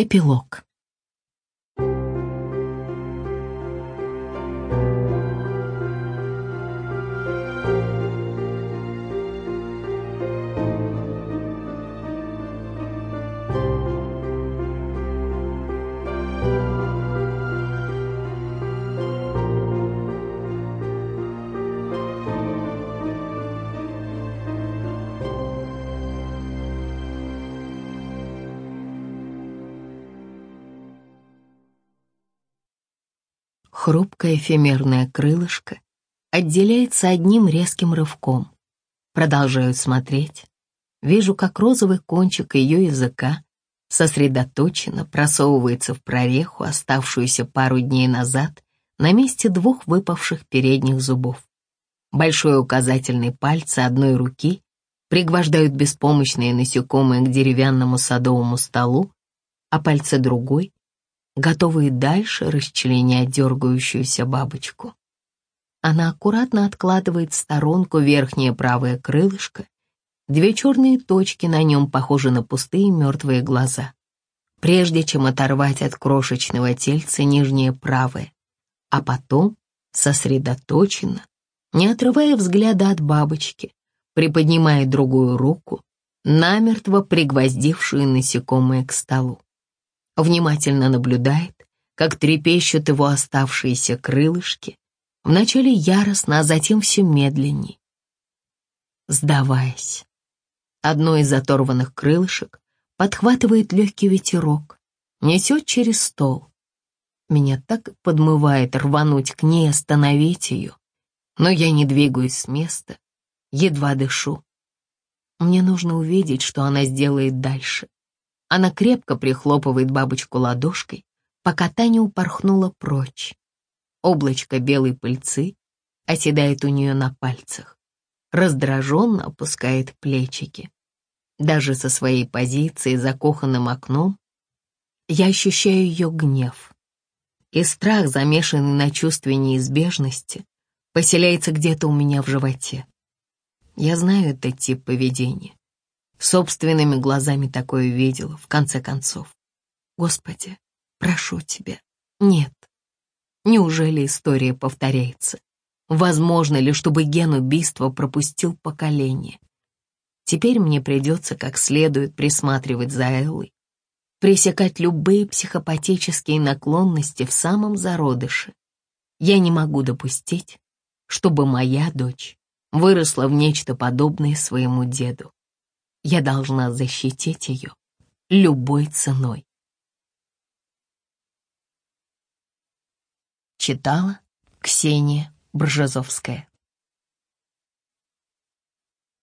Эпилог. Хрупкое эфемерное крылышко отделяется одним резким рывком. Продолжаю смотреть. Вижу, как розовый кончик ее языка сосредоточенно просовывается в прореху, оставшуюся пару дней назад, на месте двух выпавших передних зубов. Большой указательный пальцы одной руки пригвождают беспомощные насекомые к деревянному садовому столу, а пальцы другой готовые дальше расчленять дергающуюся бабочку. Она аккуратно откладывает в сторонку верхнее правое крылышко. Две черные точки на нем похожи на пустые мертвые глаза. Прежде чем оторвать от крошечного тельца нижнее правое, а потом сосредоточенно, не отрывая взгляда от бабочки, приподнимает другую руку, намертво пригвоздившую насекомое к столу внимательно наблюдает, как трепещут его оставшиеся крылышки, вначале яростно, а затем все медленнее. Сдаваясь, одно из оторванных крылышек подхватывает легкий ветерок, несет через стол. Меня так подмывает рвануть к ней, остановить ее, но я не двигаюсь с места, едва дышу. Мне нужно увидеть, что она сделает дальше. Она крепко прихлопывает бабочку ладошкой, пока та не упорхнула прочь. Облачко белой пыльцы оседает у нее на пальцах. Раздраженно опускает плечики. Даже со своей позиции за кухонным окном я ощущаю ее гнев. И страх, замешанный на чувстве неизбежности, поселяется где-то у меня в животе. Я знаю этот тип поведения. Собственными глазами такое видела, в конце концов. Господи, прошу тебя, нет. Неужели история повторяется? Возможно ли, чтобы ген убийства пропустил поколение? Теперь мне придется как следует присматривать за Эллой, пресекать любые психопатические наклонности в самом зародыше. Я не могу допустить, чтобы моя дочь выросла в нечто подобное своему деду. Я должна защитить ее любой ценой. Читала Ксения Бржазовская